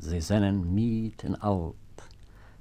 sie sennen mieten al